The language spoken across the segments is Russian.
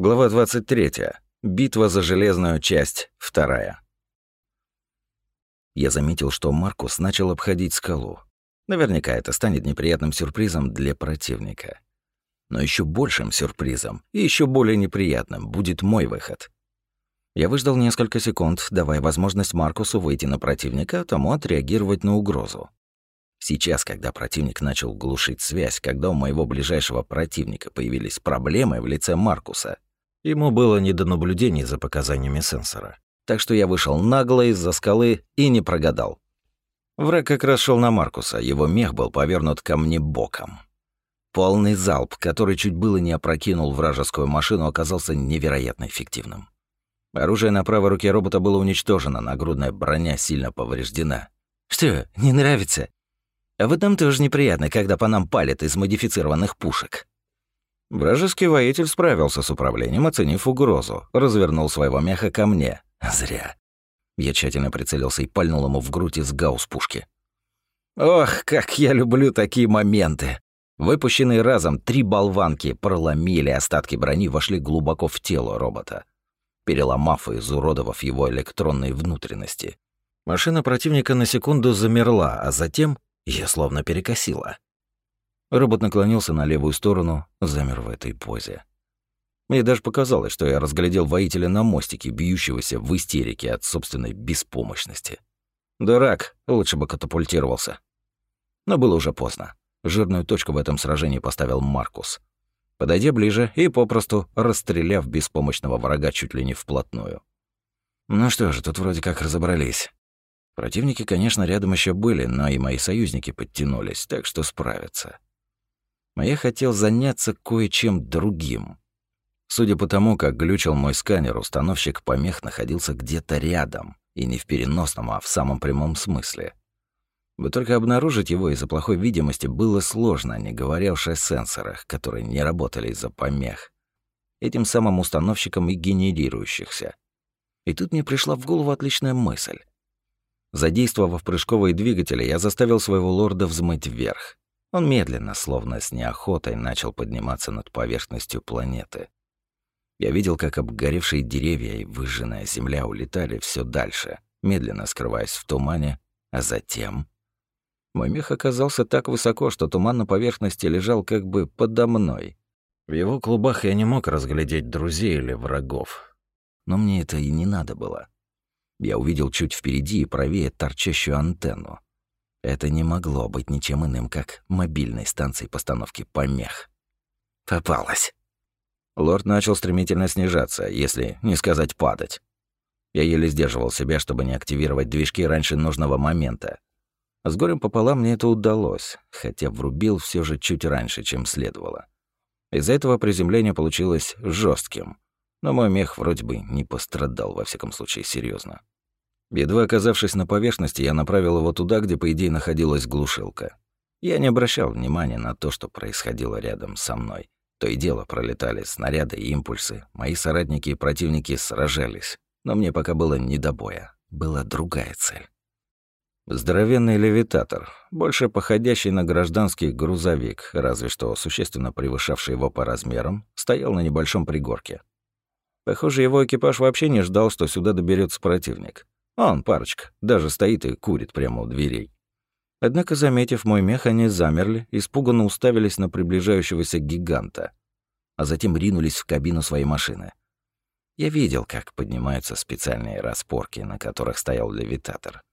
Глава 23. Битва за железную часть. Вторая. Я заметил, что Маркус начал обходить скалу. Наверняка это станет неприятным сюрпризом для противника. Но еще большим сюрпризом и еще более неприятным будет мой выход. Я выждал несколько секунд, давая возможность Маркусу выйти на противника, а тому отреагировать на угрозу. Сейчас, когда противник начал глушить связь, когда у моего ближайшего противника появились проблемы в лице Маркуса, Ему было не до наблюдений за показаниями сенсора. Так что я вышел нагло из-за скалы и не прогадал. Враг как раз шел на Маркуса, его мех был повернут ко мне боком. Полный залп, который чуть было не опрокинул вражескую машину, оказался невероятно эффективным. Оружие на правой руке робота было уничтожено, нагрудная броня сильно повреждена. «Что, не нравится?» «А вот нам тоже неприятно, когда по нам палят из модифицированных пушек». Вражеский воитель справился с управлением, оценив угрозу. Развернул своего меха ко мне. Зря. Я тщательно прицелился и пальнул ему в грудь из гаусс-пушки. Ох, как я люблю такие моменты. Выпущенные разом три болванки проломили остатки брони, вошли глубоко в тело робота, переломав и изуродовав его электронные внутренности. Машина противника на секунду замерла, а затем я словно перекосила. Робот наклонился на левую сторону, замер в этой позе. Мне даже показалось, что я разглядел воителя на мостике, бьющегося в истерике от собственной беспомощности. Дурак, лучше бы катапультировался. Но было уже поздно. Жирную точку в этом сражении поставил Маркус. Подойдя ближе и попросту расстреляв беспомощного врага чуть ли не вплотную. Ну что же, тут вроде как разобрались. Противники, конечно, рядом еще были, но и мои союзники подтянулись, так что справятся а я хотел заняться кое-чем другим. Судя по тому, как глючил мой сканер, установщик помех находился где-то рядом, и не в переносном, а в самом прямом смысле. Вот только обнаружить его из-за плохой видимости было сложно, не говоря уж о сенсорах, которые не работали из-за помех. Этим самым установщиком и генерирующихся. И тут мне пришла в голову отличная мысль. Задействовав прыжковые двигатели, я заставил своего лорда взмыть вверх. Он медленно, словно с неохотой, начал подниматься над поверхностью планеты. Я видел, как обгоревшие деревья и выжженная земля улетали все дальше, медленно скрываясь в тумане, а затем... Мой мех оказался так высоко, что туман на поверхности лежал как бы подо мной. В его клубах я не мог разглядеть друзей или врагов. Но мне это и не надо было. Я увидел чуть впереди и правее торчащую антенну. Это не могло быть ничем иным, как мобильной станцией постановки помех. Попалась. Лорд начал стремительно снижаться, если не сказать падать. Я еле сдерживал себя, чтобы не активировать движки раньше нужного момента. С горем пополам мне это удалось, хотя врубил все же чуть раньше, чем следовало. Из-за этого приземление получилось жестким, но мой мех вроде бы не пострадал, во всяком случае, серьезно. Едва оказавшись на поверхности, я направил его туда, где, по идее, находилась глушилка. Я не обращал внимания на то, что происходило рядом со мной. То и дело пролетали снаряды и импульсы. Мои соратники и противники сражались. Но мне пока было не до боя. Была другая цель. Здоровенный левитатор, больше походящий на гражданский грузовик, разве что существенно превышавший его по размерам, стоял на небольшом пригорке. Похоже, его экипаж вообще не ждал, что сюда доберется противник. Он, парочка, даже стоит и курит прямо у дверей. Однако, заметив мой мех, они замерли, испуганно уставились на приближающегося гиганта, а затем ринулись в кабину своей машины. Я видел, как поднимаются специальные распорки, на которых стоял левитатор.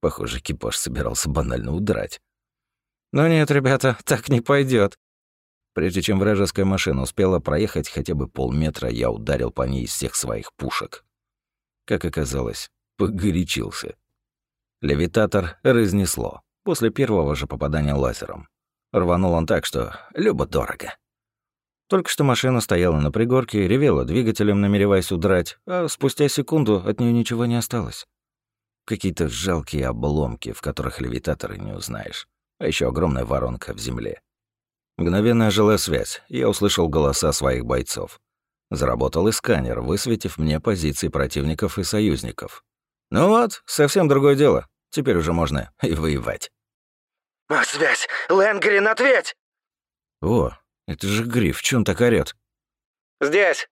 Похоже, экипаж собирался банально удрать. Но нет, ребята, так не пойдет. Прежде чем вражеская машина успела проехать хотя бы полметра, я ударил по ней из всех своих пушек. Как оказалось, Погорячился. Левитатор разнесло. После первого же попадания лазером. Рванул он так, что любо-дорого. Только что машина стояла на пригорке, ревела двигателем, намереваясь удрать, а спустя секунду от нее ничего не осталось. Какие-то жалкие обломки, в которых левитаторы не узнаешь. А еще огромная воронка в земле. Мгновенная жилая связь. Я услышал голоса своих бойцов. Заработал и сканер, высветив мне позиции противников и союзников. Ну вот, совсем другое дело. Теперь уже можно и воевать. «А связь! Лэнгрин, ответь!» О, это же Гриф, чё он так орёт? «Здесь!»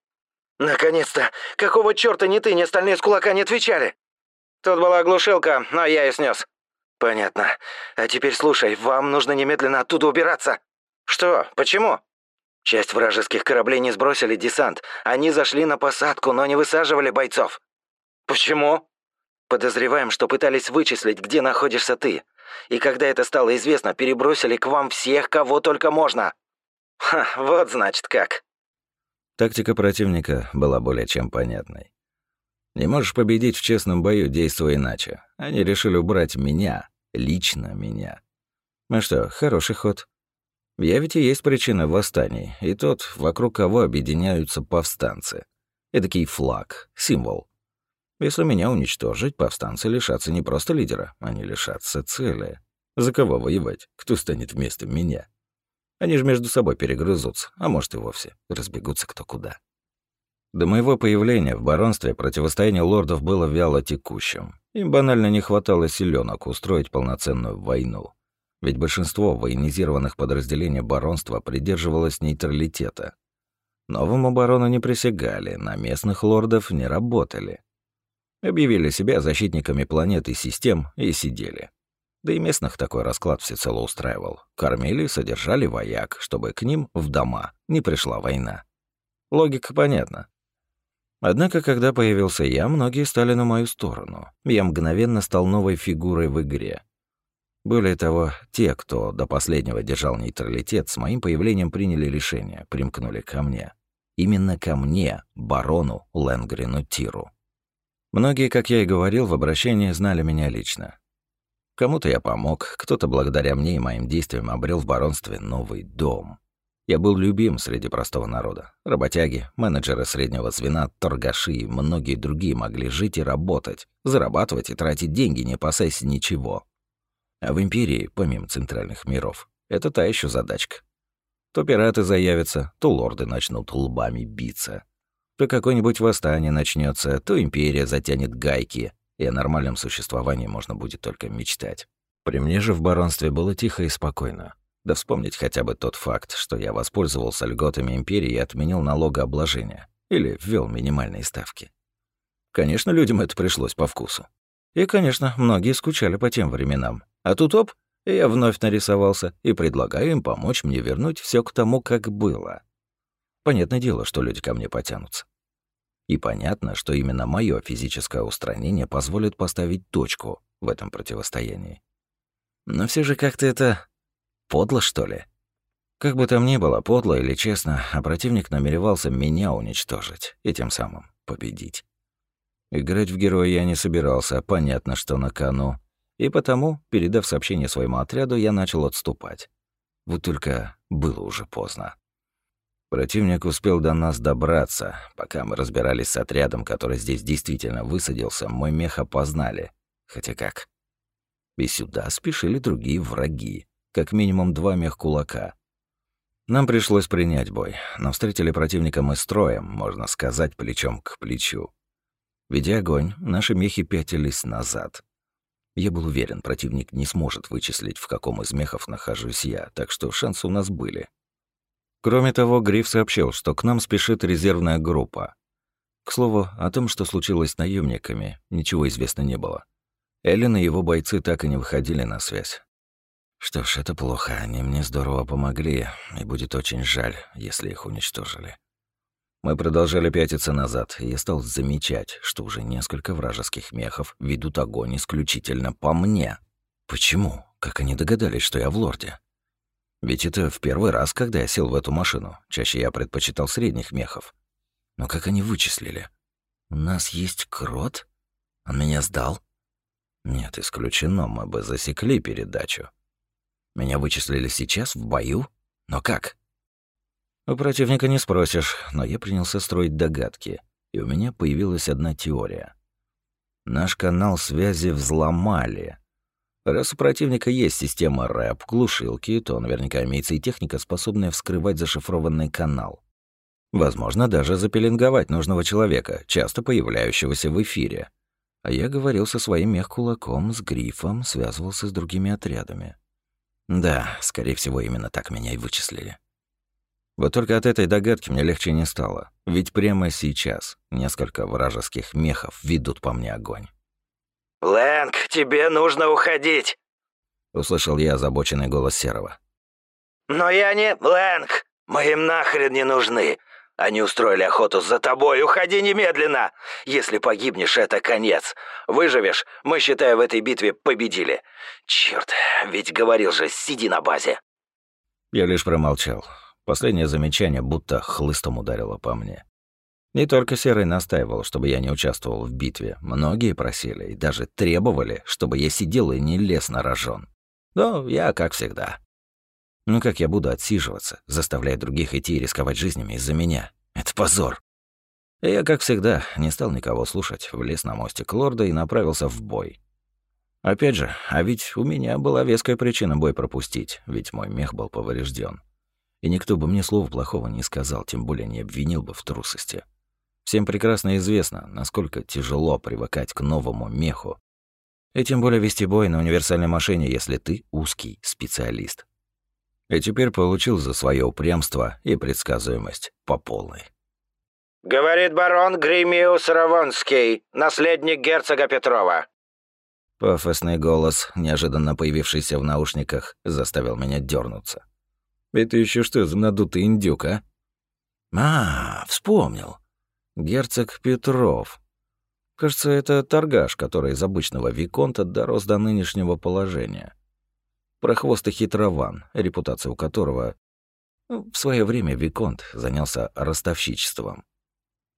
Наконец-то! Какого чёрта ни ты, ни остальные с кулака не отвечали? Тут была глушилка, но я ее снес. Понятно. А теперь слушай, вам нужно немедленно оттуда убираться. Что? Почему? Часть вражеских кораблей не сбросили десант. Они зашли на посадку, но не высаживали бойцов. Почему? Подозреваем, что пытались вычислить, где находишься ты. И когда это стало известно, перебросили к вам всех, кого только можно. Ха, вот значит как. Тактика противника была более чем понятной. Не можешь победить в честном бою, действуя иначе. Они решили убрать меня, лично меня. А что, хороший ход. В Явите есть причина восстаний, и тот, вокруг кого объединяются повстанцы. Эдакий флаг, символ. Если меня уничтожить, повстанцы лишатся не просто лидера, они лишатся цели. За кого воевать? Кто станет вместо меня? Они же между собой перегрызутся, а может и вовсе разбегутся кто куда. До моего появления в баронстве противостояние лордов было вяло текущим. Им банально не хватало силёнок устроить полноценную войну ведь большинство военизированных подразделений баронства придерживалось нейтралитета. Новому барону не присягали, на местных лордов не работали. Объявили себя защитниками планет и систем и сидели. Да и местных такой расклад всецело устраивал. Кормили, содержали вояк, чтобы к ним в дома не пришла война. Логика понятна. Однако, когда появился я, многие стали на мою сторону. Я мгновенно стал новой фигурой в игре. Более того, те, кто до последнего держал нейтралитет, с моим появлением приняли решение, примкнули ко мне. Именно ко мне, барону Ленгрину Тиру. Многие, как я и говорил, в обращении знали меня лично. Кому-то я помог, кто-то благодаря мне и моим действиям обрел в баронстве новый дом. Я был любим среди простого народа. Работяги, менеджеры среднего звена, торгаши и многие другие могли жить и работать, зарабатывать и тратить деньги, не опасаясь ничего. А в Империи, помимо центральных миров, это та еще задачка. То пираты заявятся, то лорды начнут лбами биться. То какое-нибудь восстание начнется, то Империя затянет гайки, и о нормальном существовании можно будет только мечтать. При мне же в баронстве было тихо и спокойно. Да вспомнить хотя бы тот факт, что я воспользовался льготами Империи и отменил налогообложение. Или ввел минимальные ставки. Конечно, людям это пришлось по вкусу. И, конечно, многие скучали по тем временам, а тут оп, я вновь нарисовался и предлагаю им помочь мне вернуть все к тому, как было. Понятное дело, что люди ко мне потянутся. И понятно, что именно мое физическое устранение позволит поставить точку в этом противостоянии. Но все же как-то это подло, что ли? Как бы там ни было, подло или честно, а противник намеревался меня уничтожить и тем самым победить. Играть в героя я не собирался, понятно, что на кону. И потому, передав сообщение своему отряду, я начал отступать. Вот только было уже поздно. Противник успел до нас добраться. Пока мы разбирались с отрядом, который здесь действительно высадился, мой мех опознали. Хотя как? И сюда спешили другие враги. Как минимум два мех-кулака. Нам пришлось принять бой, но встретили противника мы строем, можно сказать, плечом к плечу. Ведя огонь, наши мехи пятились назад. Я был уверен, противник не сможет вычислить, в каком из мехов нахожусь я, так что шансы у нас были. Кроме того, Гриф сообщил, что к нам спешит резервная группа. К слову, о том, что случилось с наемниками, ничего известно не было. Эллен и его бойцы так и не выходили на связь. Что ж, это плохо, они мне здорово помогли, и будет очень жаль, если их уничтожили. Мы продолжали пятиться назад, и я стал замечать, что уже несколько вражеских мехов ведут огонь исключительно по мне. Почему? Как они догадались, что я в лорде? Ведь это в первый раз, когда я сел в эту машину. Чаще я предпочитал средних мехов. Но как они вычислили? У нас есть крот? Он меня сдал? Нет, исключено, мы бы засекли передачу. Меня вычислили сейчас, в бою? Но как? У противника не спросишь, но я принялся строить догадки, и у меня появилась одна теория. Наш канал связи взломали. Раз у противника есть система рэп, глушилки, то наверняка имеется и техника, способная вскрывать зашифрованный канал. Возможно, даже запеленговать нужного человека, часто появляющегося в эфире. А я говорил со своим мех-кулаком, с грифом, связывался с другими отрядами. Да, скорее всего, именно так меня и вычислили. Вот только от этой догадки мне легче не стало. Ведь прямо сейчас несколько вражеских мехов ведут по мне огонь. «Лэнг, тебе нужно уходить!» Услышал я озабоченный голос Серого. «Но я не... Лэнг, мы им нахрен не нужны. Они устроили охоту за тобой. Уходи немедленно! Если погибнешь, это конец. Выживешь, мы, считая, в этой битве победили. Черт, ведь говорил же, сиди на базе». Я лишь промолчал. Последнее замечание будто хлыстом ударило по мне. Не только Серый настаивал, чтобы я не участвовал в битве. Многие просили и даже требовали, чтобы я сидел и не лез на рожон. Но я как всегда. Ну как я буду отсиживаться, заставляя других идти и рисковать жизнями из-за меня? Это позор. И я, как всегда, не стал никого слушать, влез на мостик лорда и направился в бой. Опять же, а ведь у меня была веская причина бой пропустить, ведь мой мех был поврежден. И никто бы мне слова плохого не сказал, тем более не обвинил бы в трусости. Всем прекрасно известно, насколько тяжело привыкать к новому меху. И тем более вести бой на универсальной машине, если ты узкий специалист. И теперь получил за свое упрямство и предсказуемость по полной. «Говорит барон Гримиус Равонский, наследник герцога Петрова». Пафосный голос, неожиданно появившийся в наушниках, заставил меня дернуться. «Это еще что за надутый индюк, а?» «А, вспомнил. Герцог Петров. Кажется, это торгаш, который из обычного виконта дорос до нынешнего положения. Прохвостый хитрован, репутация у которого... Ну, в свое время виконт занялся ростовщичеством.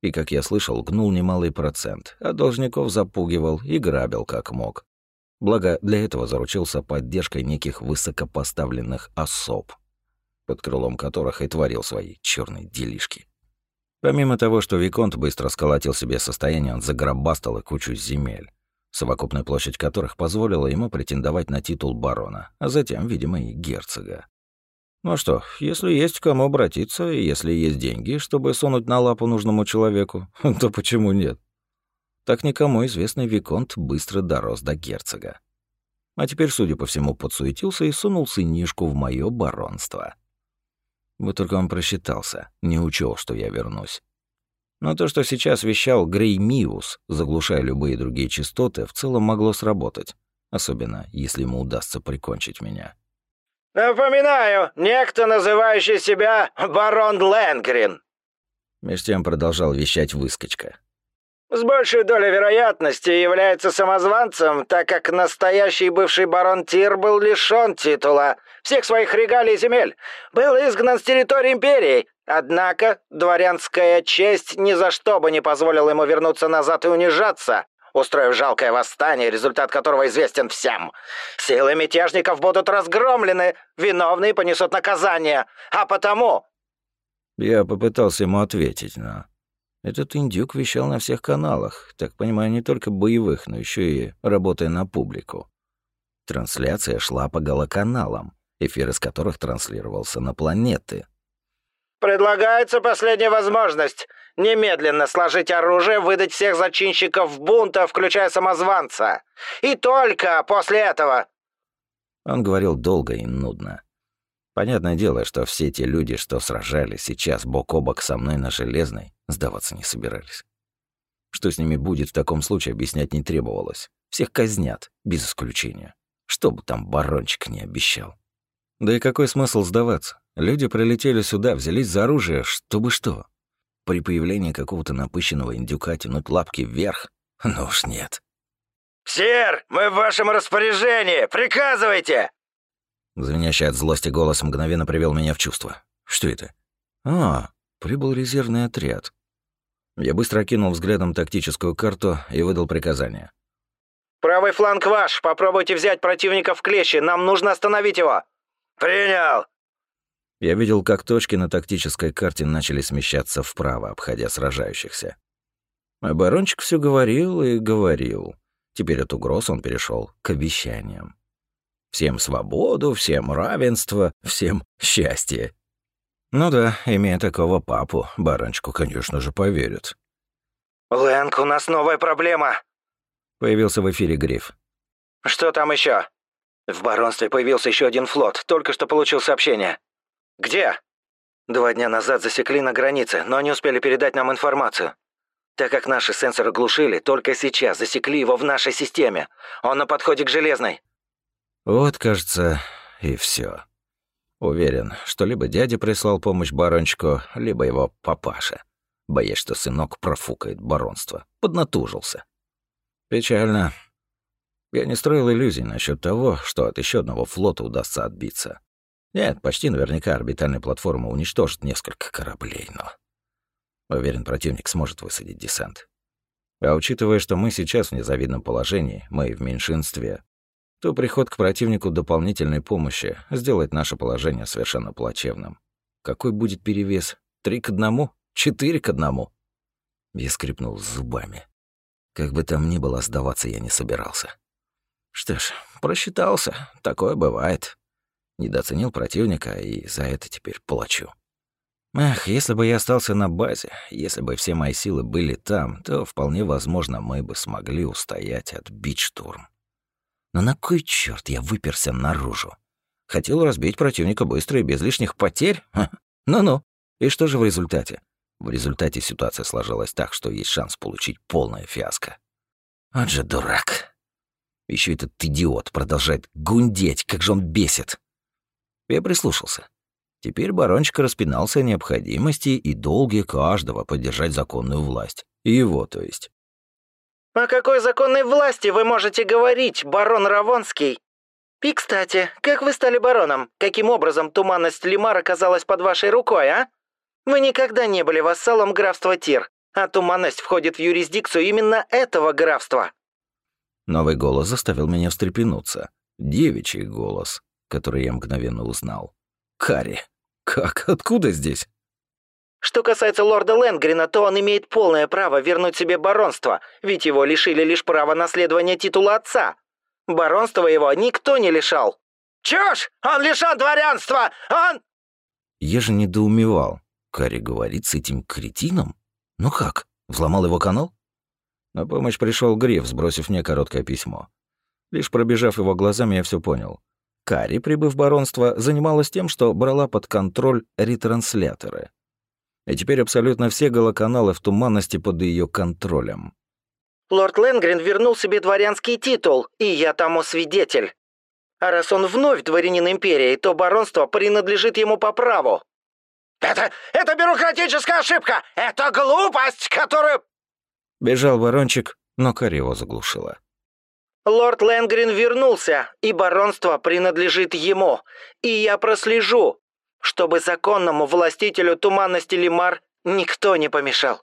И, как я слышал, гнул немалый процент, а должников запугивал и грабил как мог. Благо, для этого заручился поддержкой неких высокопоставленных особ, под крылом которых и творил свои черные делишки. Помимо того, что Виконт быстро сколотил себе состояние, он загробастал и кучу земель, совокупная площадь которых позволила ему претендовать на титул барона, а затем, видимо, и герцога. Ну а что, если есть к кому обратиться, и если есть деньги, чтобы сунуть на лапу нужному человеку, то почему нет? Так никому известный Виконт быстро дорос до герцога. А теперь, судя по всему, подсуетился и сунул сынишку в моё баронство. Вот только он просчитался, не учел, что я вернусь. Но то, что сейчас вещал Грей Миус, заглушая любые другие частоты, в целом могло сработать. Особенно, если ему удастся прикончить меня. «Напоминаю, некто, называющий себя барон Ленгрин!» Меж тем продолжал вещать выскочка с большей долей вероятности является самозванцем, так как настоящий бывший барон Тир был лишён титула, всех своих регалий и земель, был изгнан с территории империи. Однако дворянская честь ни за что бы не позволила ему вернуться назад и унижаться, устроив жалкое восстание, результат которого известен всем. Силы мятежников будут разгромлены, виновные понесут наказание, а потому...» Я попытался ему ответить, но этот индюк вещал на всех каналах, так понимаю, не только боевых, но еще и работая на публику. Трансляция шла по галоканалам, эфир из которых транслировался на планеты. «Предлагается последняя возможность. Немедленно сложить оружие, выдать всех зачинщиков бунта, включая самозванца. И только после этого...» Он говорил долго и нудно. Понятное дело, что все те люди, что сражались сейчас бок о бок со мной на Железной, сдаваться не собирались. Что с ними будет в таком случае, объяснять не требовалось. Всех казнят, без исключения. Что бы там барончик не обещал. Да и какой смысл сдаваться? Люди прилетели сюда, взялись за оружие, чтобы что? При появлении какого-то напыщенного индюка тянуть лапки вверх? Ну уж нет. «Сер, мы в вашем распоряжении! Приказывайте!» Звенящий от злости голос мгновенно привел меня в чувство. Что это? А, прибыл резервный отряд. Я быстро окинул взглядом тактическую карту и выдал приказание. «Правый фланг ваш! Попробуйте взять противника в клещи! Нам нужно остановить его!» «Принял!» Я видел, как точки на тактической карте начали смещаться вправо, обходя сражающихся. Оборончик все говорил и говорил. Теперь от угроз он перешел к обещаниям. Всем свободу, всем равенство, всем счастье. Ну да, имея такого папу, баранчику, конечно же, поверят. «Лэнг, у нас новая проблема!» Появился в эфире Гриф. «Что там еще? В баронстве появился еще один флот, только что получил сообщение. Где?» Два дня назад засекли на границе, но не успели передать нам информацию. Так как наши сенсоры глушили, только сейчас засекли его в нашей системе. Он на подходе к Железной». Вот, кажется, и все. Уверен, что либо дядя прислал помощь барончику, либо его папаша, боясь, что сынок профукает баронство. Поднатужился. Печально. Я не строил иллюзий насчет того, что от еще одного флота удастся отбиться. Нет, почти наверняка орбитальная платформа уничтожит несколько кораблей, но... Уверен, противник сможет высадить десант. А учитывая, что мы сейчас в незавидном положении, мы в меньшинстве, то приход к противнику дополнительной помощи сделает наше положение совершенно плачевным. Какой будет перевес? Три к одному? Четыре к одному? Я скрипнул зубами. Как бы там ни было, сдаваться я не собирался. Что ж, просчитался. Такое бывает. Недооценил противника, и за это теперь плачу. Ах, если бы я остался на базе, если бы все мои силы были там, то вполне возможно мы бы смогли устоять отбить штурм. Но на кой черт я выперся наружу? Хотел разбить противника быстро и без лишних потерь? Ну-ну. И что же в результате? В результате ситуация сложилась так, что есть шанс получить полное фиаско. Вот же дурак. Еще этот идиот продолжает гундеть, как же он бесит. Я прислушался. Теперь барончик распинался о необходимости и долге каждого поддержать законную власть. Его, то есть. «О какой законной власти вы можете говорить, барон Равонский? И, кстати, как вы стали бароном? Каким образом туманность Лимар оказалась под вашей рукой, а? Вы никогда не были вассалом графства Тир, а туманность входит в юрисдикцию именно этого графства». Новый голос заставил меня встрепенуться. Девичий голос, который я мгновенно узнал. Кари. Как? Откуда здесь? Что касается лорда Лэнгрина, то он имеет полное право вернуть себе баронство, ведь его лишили лишь права наследования титула отца. Баронства его никто не лишал. «Чушь! Он лишён дворянства! Он...» Я же недоумевал. Кари говорит с этим кретином? Ну как, взломал его канал? На помощь пришел Гриф, сбросив мне короткое письмо. Лишь пробежав его глазами, я все понял. Кари, прибыв в баронство, занималась тем, что брала под контроль ретрансляторы. И теперь абсолютно все голоканалы в туманности под ее контролем. «Лорд Ленгрен вернул себе дворянский титул, и я тому свидетель. А раз он вновь дворянин Империи, то баронство принадлежит ему по праву». «Это... это бюрократическая ошибка! Это глупость, которую...» Бежал ворончик, но Кари его заглушила. Лорд Лэнгрин вернулся, и баронство принадлежит ему, и я прослежу, чтобы законному властителю туманности Лимар никто не помешал.